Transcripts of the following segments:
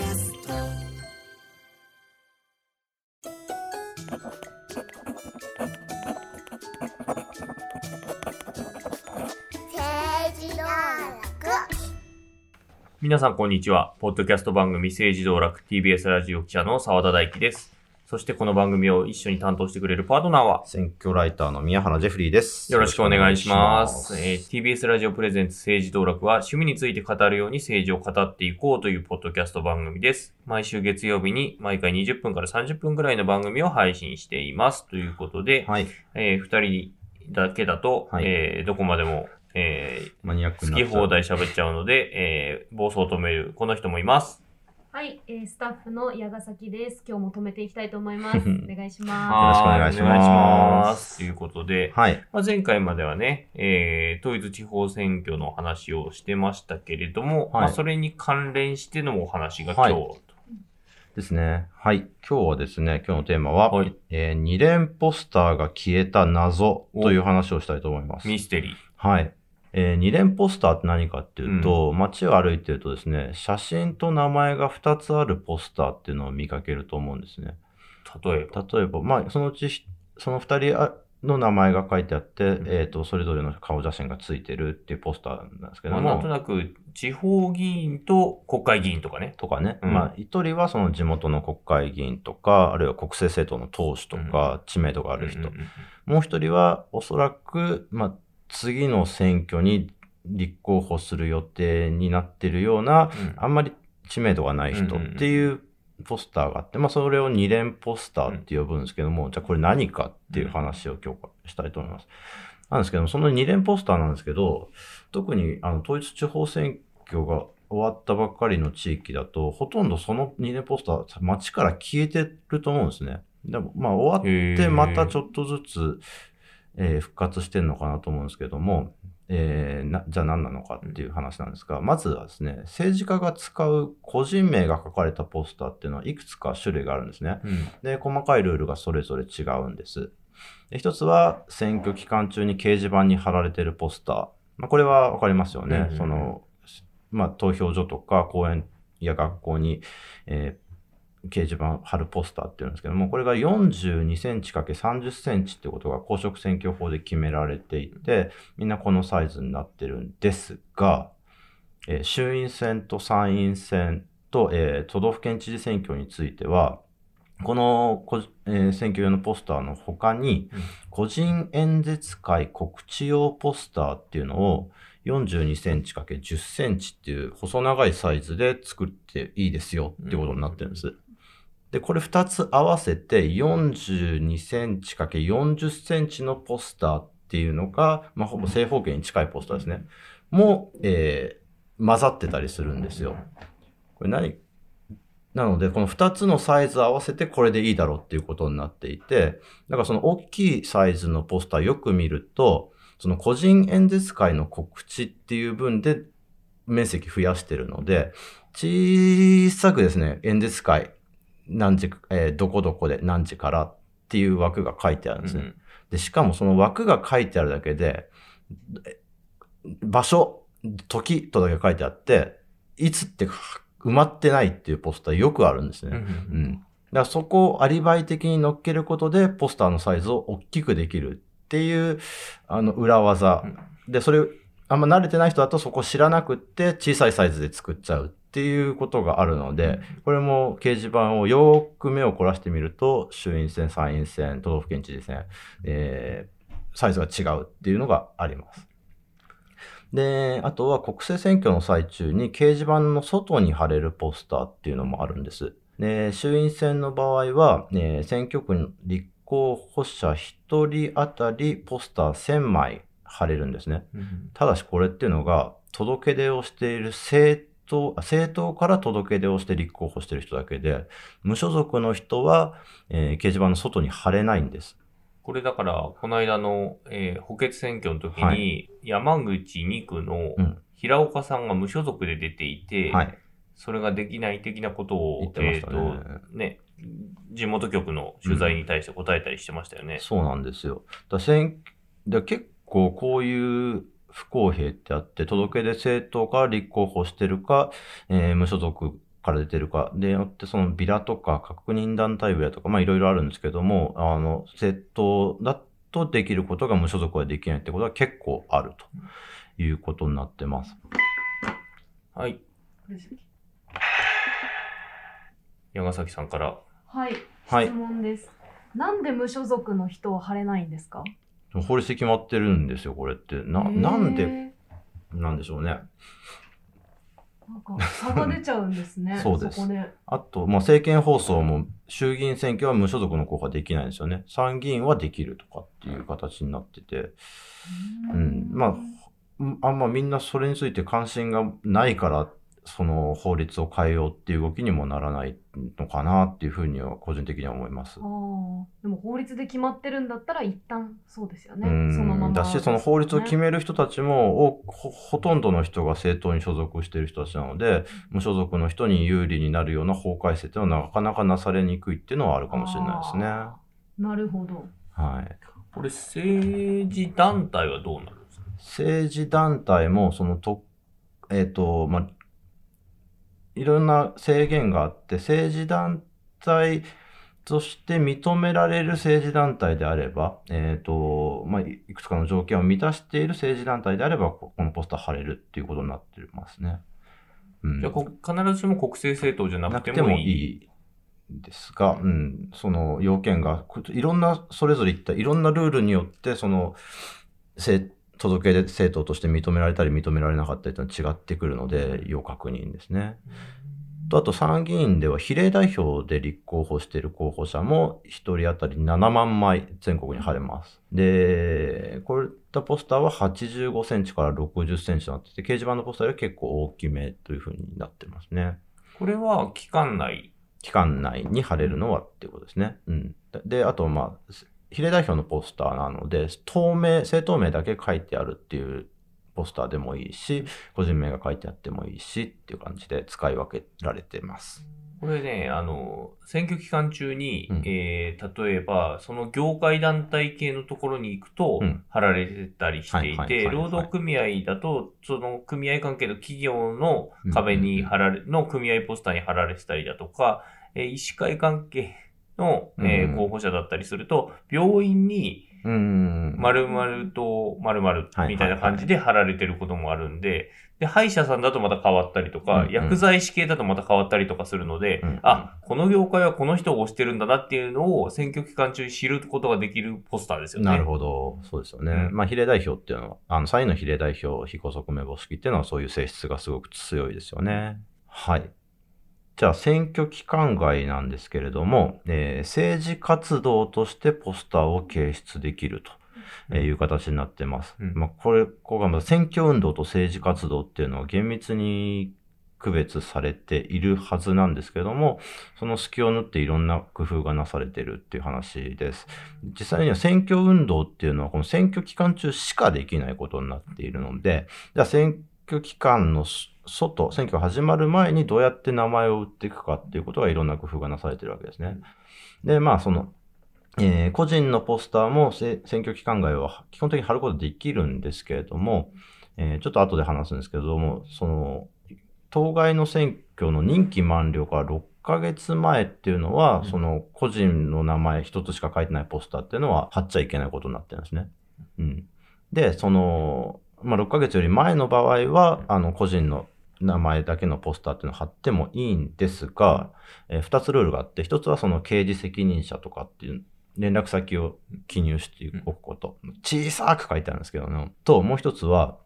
キャスト政治道楽皆さん、こんにちは。ポッドキャスト番組政治道楽 TBS ラジオ記者の澤田大樹です。そしてこの番組を一緒に担当してくれるパートナーは、選挙ライターの宮原ジェフリーです。よろしくお願いします。よろしくお願いしえー TBS ラジオプレゼンツ政治道楽は趣味について語るように政治を語っていこうというポッドキャスト番組です。毎週月曜日に毎回20分から30分くらいの番組を配信しています。ということで、はい。えー二人だけだと、はいえーどこまでも、えーマニアック好き放題喋っちゃうので、えー暴走を止めるこの人もいます。はい、えースタッフの矢ヶ崎です。今日も止めていきたいと思います。お願いしまろしくお願いしますはお願いします。ということで、はい。まあ、前回まではね、えー、統一地方選挙の話をしてましたけれども、はいまあ、それに関連してのお話が今日、はいですね。はい。今日はですね、今日のテーマは、はいえー二連ポスターが消えた謎という話をしたいと思います。ミステリー。はい。えー二連ポスターって何かっていうと、街を歩いてるとですね、写真と名前が2つあるポスターっていうのを見かけると思うんですね。例えば？例えば、まあ、そのうちひ、その2人あの名前が書いてあって、ん。えっ、と、それぞれの顔写真がついてるっていうポスターなんですけまあ、ども、なんとなく、地方議員と国会議員とかね。とかね、うん。まあ、一人はその地元の国会議員とか、あるいは国政政党の党首とか、知名度がある人、うんうんうん。もう一人はおそらく、まあ、次の選挙に立候補する予定になっているような、うんあんまり知名度がない人っていうポスターがあって、まあ、それを二連ポスターって呼ぶんですけども、じゃあこれ何かっていう話を今日したいと思います。なんですけども、その二連ポスターなんですけど、特にあの統一地方選挙が終わったばっかりの地域だと、ほとんどその二連ポスター、街から消えてると思うんですね。でも、まあ終わってまたちょっとずつ、えー復活してるのかなと思うんですけども、えーなじゃあ何なのかっていう話なんですが、まずはですね、政治家が使う個人名が書かれたポスターっていうのはいくつか種類があるんですね。うんで、細かいルールがそれぞれ違うんです。で一つは選挙期間中に掲示板に貼られているポスター。まあ、これはわかりますよね。うんうんうんその、まあ、投票所とか公園や学校に、えー掲示板貼るポスターっていうんですけども、これが42センチ ×30 センチってことが公職選挙法で決められていて、みんなこのサイズになってるんですが、えー衆院選と参院選と、えー都道府県知事選挙については、このこ、えー選挙用のポスターの他に、うん個人演説会告知用ポスターっていうのを42センチ ×10 センチっていう細長いサイズで作っていいですよってことになってるんです。で、これ2つ合わせて42センチ ×40 センチのポスターっていうのが、まあ、ほぼ正方形に近いポスターですね。も、えー混ざってたりするんですよ。これ何なので、この2つのサイズ合わせてこれでいいだろうっていうことになっていて、だからその大きいサイズのポスターよく見ると、その個人演説会の告知っていう分で面積増やしてるので、小さくですね、演説会、何時、えーどこどこで何時からっていう枠が書いてあるんですね。で、しかもその枠が書いてあるだけで、え場所、時とだけ書いてあって、いつって埋まってないっていうポスターよくあるんですうんうね。んうん。だからそこをアリバイ的に乗っけることで、ポスターのサイズを大きくできるっていう、あの、裏技。で、それ、あんま慣れてない人だとそこ知らなくって、小さいサイズで作っちゃうっていうことがあるので、これも掲示板をよーく目を凝らしてみると、衆院選、参院選、都道府県知事選、えーサイズが違うっていうのがあります。で、あとは国政選挙の最中に掲示板の外に貼れるポスターっていうのもあるんです。で、衆院選の場合は、ね、選挙区に立候補者1人当たりポスター1000枚貼れるんですね。うんただしこれっていうのが、届け出をしている政党、あ政党から届け出をして立候補している人だけで、無所属の人は、えー掲示板の外に貼れないんです。これだから、この間の、えー補欠選挙の時に、は山口2区のうん平岡さんが無所属で出ていて、はい。それができない的なことを、言ってましたねえーと、ね、地元局の取材に対して答えたりしてましたよね。そうなんですよ。だ選だ結構こういう不公平ってあって、届け出政党から立候補してるか、えー無所属かから出てるかでよって、そのビラとか確認団体名とか、まあいろいろあるんですけども、あの、政党だとできることが無所属はできないってことは結構あるということになってます。はい。矢崎さんから。はい、はい質問です。なんで無所属の人は貼れないんですか？法律で決まってるんですよ、これって。な、なんで、なんでしょうね。なんか差が出ちゃうんですね。そうです。あと、まあ、政見放送も衆議院選挙は無所属の候補はできないんですよね。参議院はできるとかっていう形になってて、うんまあうんあんまみんなそれについて関心がないから、その法律を変えようっていう動きにもならないのかなっていうふうには個人的には思いますでも法律で決まってるんだったら一旦そうですよね。うんそのままだし、その法律を決める人たちも、おほほとんどの人が政党に所属している人たちなので、無所属の人に有利になるような法改正っていうのはなかなかなされにくいっていうのはあるかもしれないですね。なるほど。はい。これ政治団体はどうなるんですか？政治団体も、そのと、えっ、と、まあ、いろんな制限があって、政治団体として認められる政治団体であれば、えっ、と、まあ、いいくつかの条件を満たしている政治団体であれば、ここのポスター貼れるっていうことになってますね。うんじゃあこ必ずしも国政政党じゃなくてもいい。いいですが、うん、その要件が、こいろんな、それぞれいったいろんなルールによって、その、政届け出政党として認められたり認められなかったりというのは違ってくるので、要確認ですね。とあと参議院では比例代表で立候補している候補者も1人当たり7万枚全国に貼れます。で、こういったポスターは85センチから60センチとなってて、掲示板のポスターより結構大きめというふうになってますね。これは期間内？期間内に貼れるのはっていうことですね。うん。で、あと、まあ、比例代表のポスターなので、透明、政党名だけ書いてあるっていうポスターでもいいし、個人名が書いてあってもいいしっていう感じで使い分けられてます。これね、あの、選挙期間中に、うん。えー例えば、その業界団体系のところに行くとうん、貼られてたりしていて、労働組合だと、その組合関係の企業の壁に貼られ、の組合ポスターに貼られてたりだとか、えー医師会関係の、えーうん候補者だったりすると、病院にうーん。〇〇と〇〇はいみたいな感じで貼られてることもあるんで、で、歯医者さんだとまた変わったりとか、うんうん薬剤師系だとまた変わったりとかするので、うんあ、この業界はこの人を推してるんだなっていうのを選挙期間中に知ることができるポスターですよね。なるほど。そうですよね。うんまあ、比例代表っていうのは、あの、3位の比例代表、非拘束名簿式っていうのはそういう性質がすごく強いですよね。はい。じゃあ、選挙期間外なんですけれども、えー政治活動としてポスターを掲出できると。えーいう形になってます。うんまあ、これ、ここがまあ選挙運動と政治活動っていうのは厳密に区別されているはずなんですけども、その隙を縫っていろんな工夫がなされているっていう話です。実際には選挙運動っていうのはこの選挙期間中しかできないことになっているので、じゃあ選挙期間の外、選挙が始まる前にどうやって名前を売っていくかっていうことがいろんな工夫がなされているわけですね。で、まあその、えー個人のポスターもせ選挙期間外は基本的に貼ることできるんですけれども、えーちょっと後で話すんですけれども、その、当該の選挙の任期満了から6ヶ月前っていうのは、うんその個人の名前一つしか書いてないポスターっていうのは貼っちゃいけないことになってるんですね。うん。で、その、まあ、6ヶ月より前の場合は、あの、個人の名前だけのポスターっていうのを貼ってもいいんですが、えー二つルールがあって、一つはその刑事責任者とかっていう連絡先を記入しておくこと。小さく書いてあるんですけどね。と、もう一つは、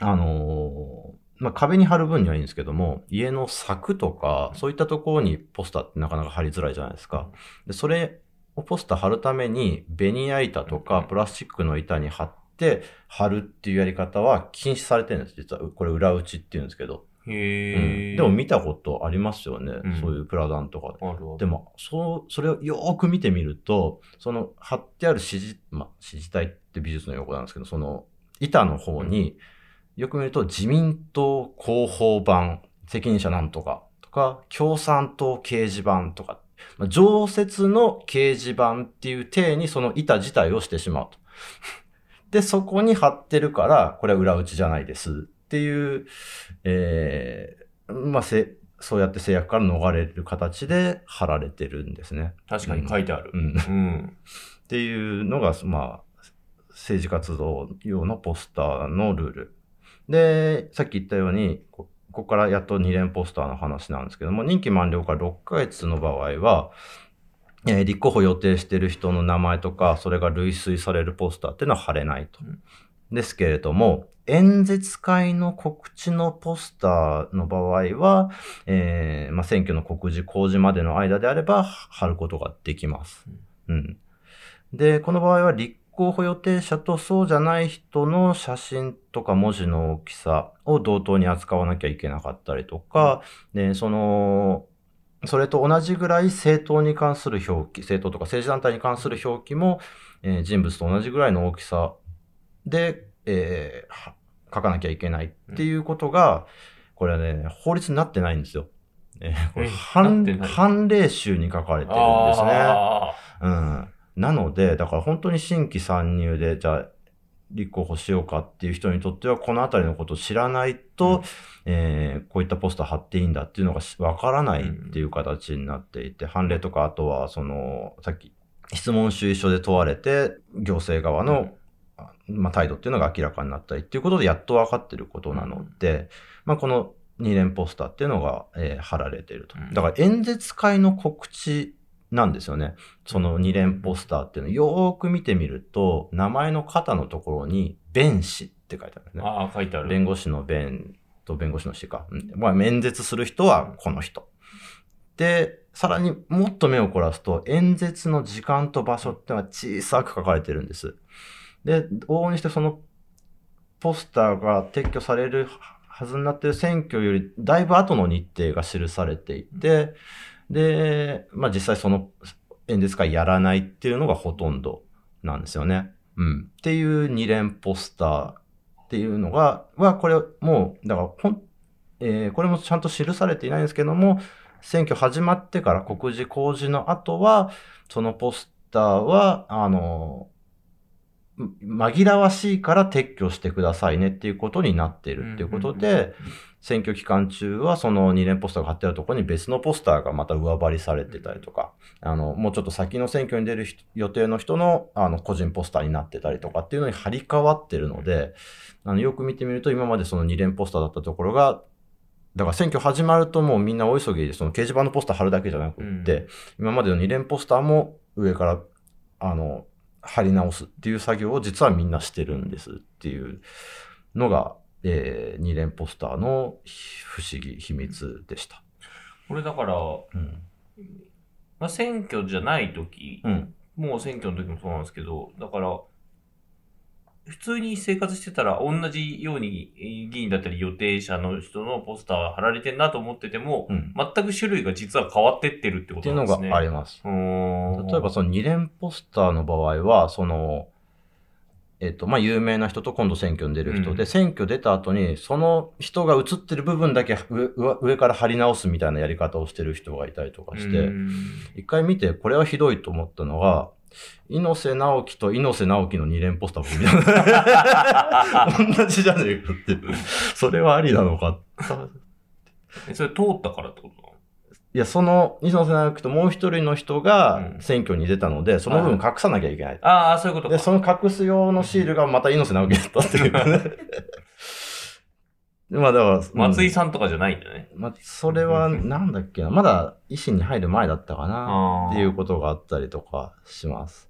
あのーまあ、壁に貼る分にはいいんですけども、家の柵とか、そういったところにポスターってなかなか貼りづらいじゃないですか。で、それをポスター貼るために、ベニヤ板とかプラスチックの板に貼って貼るっていうやり方は禁止されてるんです。実は、これ裏打ちっていうんですけど。へうーん、でも見たことありますよね。うんそういうプラダンとかで。でも、そう、それをよーく見てみると、その貼ってある指示、まあ、指示体って美術の用語なんですけど、その板の方に、よく見ると自民党広報版、責任者なんとか、とか、共産党掲示板とか、まあ、常設の掲示板っていう体にその板自体をしてしまうと。で、そこに貼ってるから、これは裏打ちじゃないですっていう、えーまあ、せ、そうやって制約から逃れる形で貼られてるんですね。確かに書いてあるう。ん。っうん。ていうのが、まあ、政治活動用のポスターのルール。で、さっき言ったように、こここからやっと2連ポスターの話なんですけども、任期満了から6ヶ月の場合は、えー立候補予定している人の名前とか、それが類推されるポスターっていうのは貼れないと。うんですけれども、演説会の告知のポスターの場合は、えーまあ、選挙の告示公示までの間であれば貼ることができます。うん。で、この場合は立候補予定者とそうじゃない人の写真とか文字の大きさを同等に扱わなきゃいけなかったりとか、で、その、それと同じぐらい政党に関する表記、政党とか政治団体に関する表記も、えー人物と同じぐらいの大きさで、えーは書かなきゃいけないっていうことが、これはね、法律になってないんですよ。えーこれえ判判例集に書かれてるんですね。あうん。なので、だから本当に新規参入で、じゃあ、立候補しようかっていう人にとっては、このあたりのことを知らないと、うん。えーこういったポスター貼っていいんだっていうのがしわからないっていう形になっていて、判例とか、あとは、その、さっき、質問主意書で問われて、行政側ーの、まあ、態度っていうのが明らかになったりっていうことで、やっと分かってることなので、まあ、この2連ポスターっていうのが、えー貼られていると。うん。だから演説会の告知なんですよね。その2連ポスターっていうのをよーく見てみると、名前の肩のところに、弁士って書いてあるんですね。ああ、書いてある。弁護士の弁と弁護士の士か。うんまあ、演説する人はこの人。で、さらにもっと目を凝らすと、演説の時間と場所ってのは小さく書かれてるんです。で、往々にしてそのポスターが撤去されるはずになっている選挙よりだいぶ後の日程が記されていて、で、まあ実際その演説会やらないっていうのがほとんどなんですよね。うん。っていう二連ポスターっていうのが、は、これもう、だからほん、えーこれもちゃんと記されていないんですけども、選挙始まってから告示公示の後は、そのポスターは、あの、ん紛らわしいから撤去してくださいねっていうことになっているっていうことで、選挙期間中はその2連ポスターが貼ってあるところに別のポスターがまた上張りされてたりとか、あの、もうちょっと先の選挙に出る人予定の人のあの個人ポスターになってたりとかっていうのに貼り替わってるので、あのよく見てみると今までその2連ポスターだったところが、だから選挙始まるともうみんな大急ぎでその掲示板のポスター貼るだけじゃなくって、うん。今までの2連ポスターも上から、あの、貼り直すっていう作業を実はみんなしてるんですっていうのが、えー、2連ポスターの不思議、秘密でした。これだから、うん。まあ、選挙じゃない時、うん。もう選挙の時もそうなんですけど、だから、普通に生活してたら同じようにえー議員だったり予定者の人のポスター貼られてんなと思ってても、うん。全く種類が実は変わってってるってこっていうのとなんですね。があります。例えばその2連ポスターの場合は、その、えっと、まあ、有名な人と今度選挙に出る人で、うん選挙出た後に、その人が映ってる部分だけ上から貼り直すみたいなやり方をしてる人がいたりとかして、うん一回見て、これはひどいと思ったのが、猪瀬直樹と猪瀬直樹の2連ポスターを見た。同じじゃねえかっていう。それはありなのか。えそれ通ったからってこと？いや、その、猪瀬直樹ともう一人の人がうん選挙に出たので、その部分隠さなきゃいけない。ああ、そういうことか。で、その隠す用のシールがまた猪瀬直樹だったっていうかね。まあだから、松井ささんとかじゃないんだね。ん。まあ、それは、なんだっけな。まだ維新に入る前だったかな。っていうことがあったりとかします。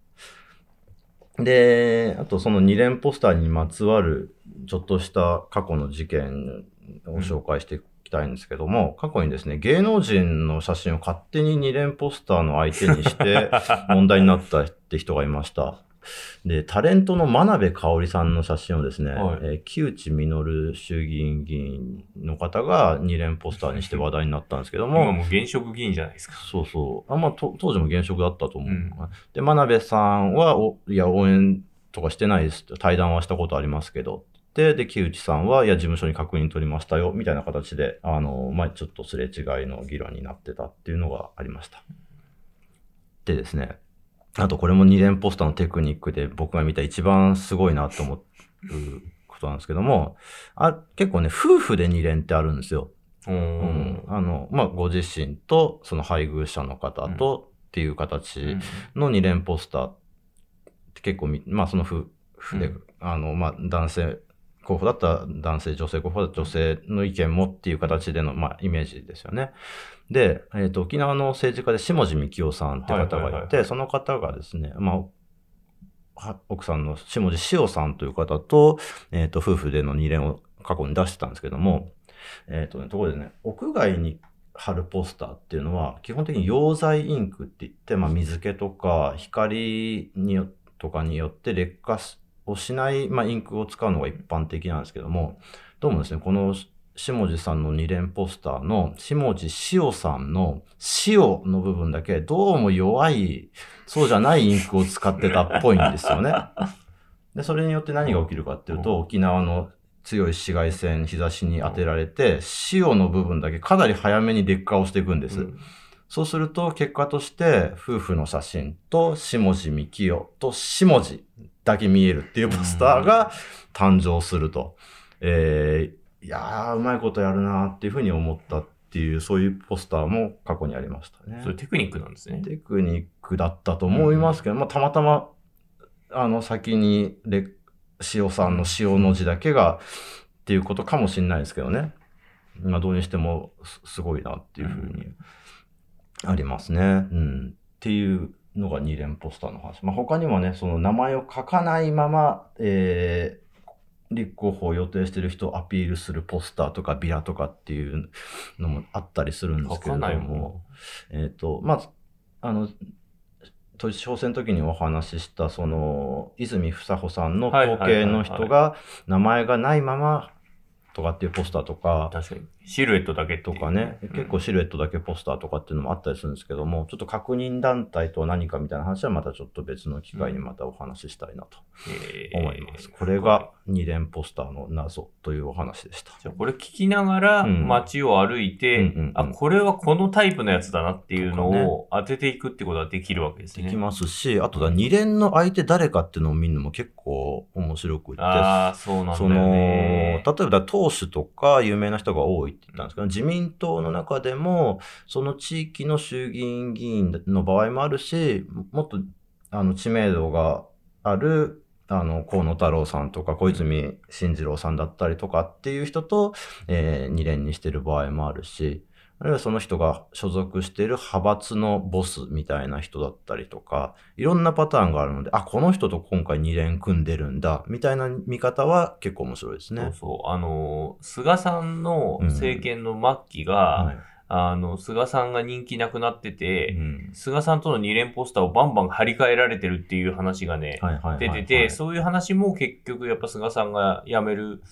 で、あとその2連ポスターにまつわるちょっとした過去の事件を紹介していきたいんですけども、過去にですね、芸能人の写真を勝手に2連ポスターの相手にして問題になったって人がいました。で、タレントの真鍋かおりさんの写真をですね、はいえー木内稔衆議院議員の方が2連ポスターにして話題になったんですけども、今もう現職議員じゃないですか。そうそう。あま当時も現職だったと思う。うんで、真鍋さんは、おいや、応援とかしてないです。対談はしたことありますけど。で、で、木内さんは、いや、事務所に確認取りましたよ、みたいな形で、あの、まあ、ちょっとすれ違いの議論になってたっていうのがありました。でですね、あとこれも2連ポスターのテクニックで僕が見た一番すごいなと思うことなんですけども、あ結構ね、夫婦で2連ってあるんですよ。ううんん。あの、まあ、ご自身と、その配偶者の方とっていう形の二連ポスターって結構み、まあ、その夫婦で、うんあの、まあ、男性候補だったら男性、女性候補だったら女性の意見もっていう形での、まあ、イメージですよね。で、えっ、と、沖縄の政治家で下地幹夫さんって方がいて、その方がですね、まあ、は奥さんの下地塩さんという方と、えっ、と、夫婦での二連を過去に出してたんですけども、えっ、とね、ところでね、屋外に貼るポスターっていうのは、基本的に溶剤インクって言って、まあ、水気とか光によとかによって劣化をしない、まあ、インクを使うのが一般的なんですけども、どうもですね、この下地さんの二連ポスターの下地塩さんの塩の部分だけどうも弱い、そうじゃないインクを使ってたっぽいんですよね。で、それによって何が起きるかっていうと、沖縄の強い紫外線、日差しに当てられて、塩の部分だけかなり早めに劣化をしていくんです。うんそうすると、結果として、夫婦の写真と、下地幹夫と下地だけ見えるっていうポスターが誕生すると。えー、いやー、うまいことやるなーっていうふうに思ったっていう、そういうポスターも過去にありましたねそ。れテクニックなんですね。テクニックだったと思いますけど、まあ、たまたま、あの、先に、レ、塩さんの塩の字だけが、っていうことかもしれないですけどね。まあ、どうにしても、すすごいなっていうふうに、ありますね。うん。っていうのが二連ポスターの話。まあ、他にもね、その名前を書かないまま、えー立候補を予定してる人をアピールするポスターとかビラとかっていうのもあったりするんですけれどもも、えっ、と、まあ、あの、統一地方選の時にお話しした、その、泉房穂さんの後継の人が名前がないままとかっていうポスターとか、確かに。シルエットだけとかね、うん結構シルエットだけポスターとかっていうのもあったりするんですけども、ちょっと確認団体とは何かみたいな話はまたちょっと別の機会にまたお話ししたいなとえー思います。これが二連ポスターの謎というお話でした。じゃあこれ聞きながらうん街を歩いて、うんうんうんあ、これはこのタイプのやつだなっていうのを当てていくってことができるわけですね。できますし、あとだ二連の相手誰かっていうのを見るのも結構面白くって、ああ、そうなんだよその、ね。例えば党首とか有名な人が多いって言ったんですけど、自民党の中でも、その地域の衆議院議員の場合もあるし、もっとあの知名度がある、あの、河野太郎さんとか小泉進次郎さんだったりとかっていう人と、えー二連にしてる場合もあるし、あるいはその人が所属している派閥のボスみたいな人だったりとか、いろんなパターンがあるので、あ、この人と今回二連組んでるんだ、みたいな見方は結構面白いですね。そうそう。あの、菅さんの政権の末期が、はいあの、菅さんが人気なくなってて、うん菅さんとの二連ポスターをバンバン張り替えられてるっていう話がね、出てて、そういう話も結局やっぱ菅さんが辞める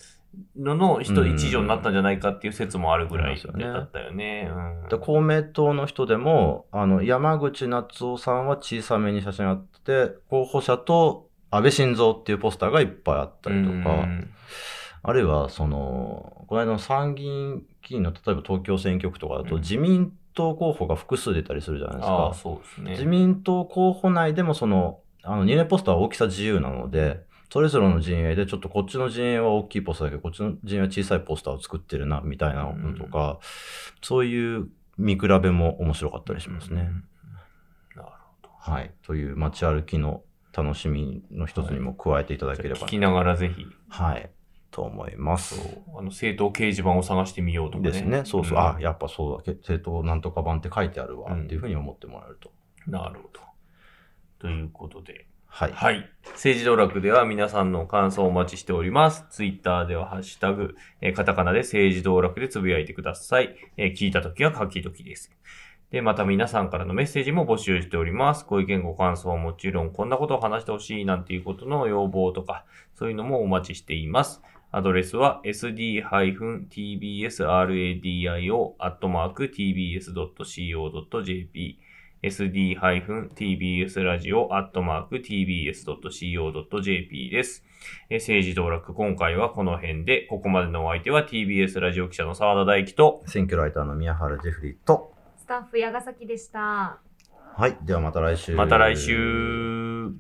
のの人うん一助になったんじゃないかっていう説もあるぐらいそうですよねだったよね。うん。で公明党の人でも、あの、山口夏夫さんは小さめに写真あって、候補者と安倍晋三っていうポスターがいっぱいあったりとか、うん。あるいは、その、この間の参議院議員の、例えば東京選挙区とかだと、うん。自民党候補が複数出たりするじゃないですか。うですね。自民党候補内でもその、あの、二連ポスターは大きさ自由なので、それぞれの陣営でちょっとこっちの陣営は大きいポスターだけど、こっちの陣営は小さいポスターを作ってるな、みたいなのとか、そういう見比べも面白かったりしますね。うん。なるほはい。という街歩きの楽しみの一つにも加えていただど。ければ、聞きながらぜひ、はい。と思います。あの、政党掲示板を探してみようとかね。ですね。そうそう。んあ、やっぱそうだ。け政党なんとか版って書いてあるわ。うんっていうふうに思ってもらえると。なるほど。ということで。はい。はい。政治道楽では皆さんの感想をお待ちしております。ツイッターではハッシュタグ、えーカタカナで政治道楽でつぶやいてください。えー聞いたときは書き時です。で、また皆さんからのメッセージも募集しております。ご意見ご感想はもちろん、こんなことを話してほしいなんていうことの要望とか、そういうのもお待ちしています。アドレスは sd-tbsradio.tbs.co.jp sd-tbsradio.tbs.co.jp です。えー政治道楽、今回はこの辺で、ここまでのお相手は TBS ラジオ記者の澤田大樹と、選挙ライターの宮原ジェフリーと、スタッフ矢ヶ崎でした。はい。ではまた来週。また来週。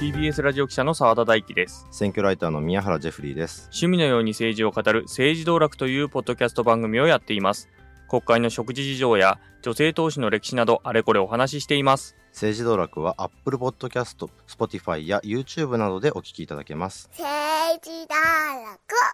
TBS ラジオ記者の澤田大樹です。選挙ライターの宮原ジェフリーです。趣味のように政治を語る政治道楽というポッドキャスト番組をやっています。国会の食事事情や女性投資の歴史などあれこれお話ししています。政治道楽は Apple Podcast、Spotify や YouTube などでお聞きいただけます。政治道楽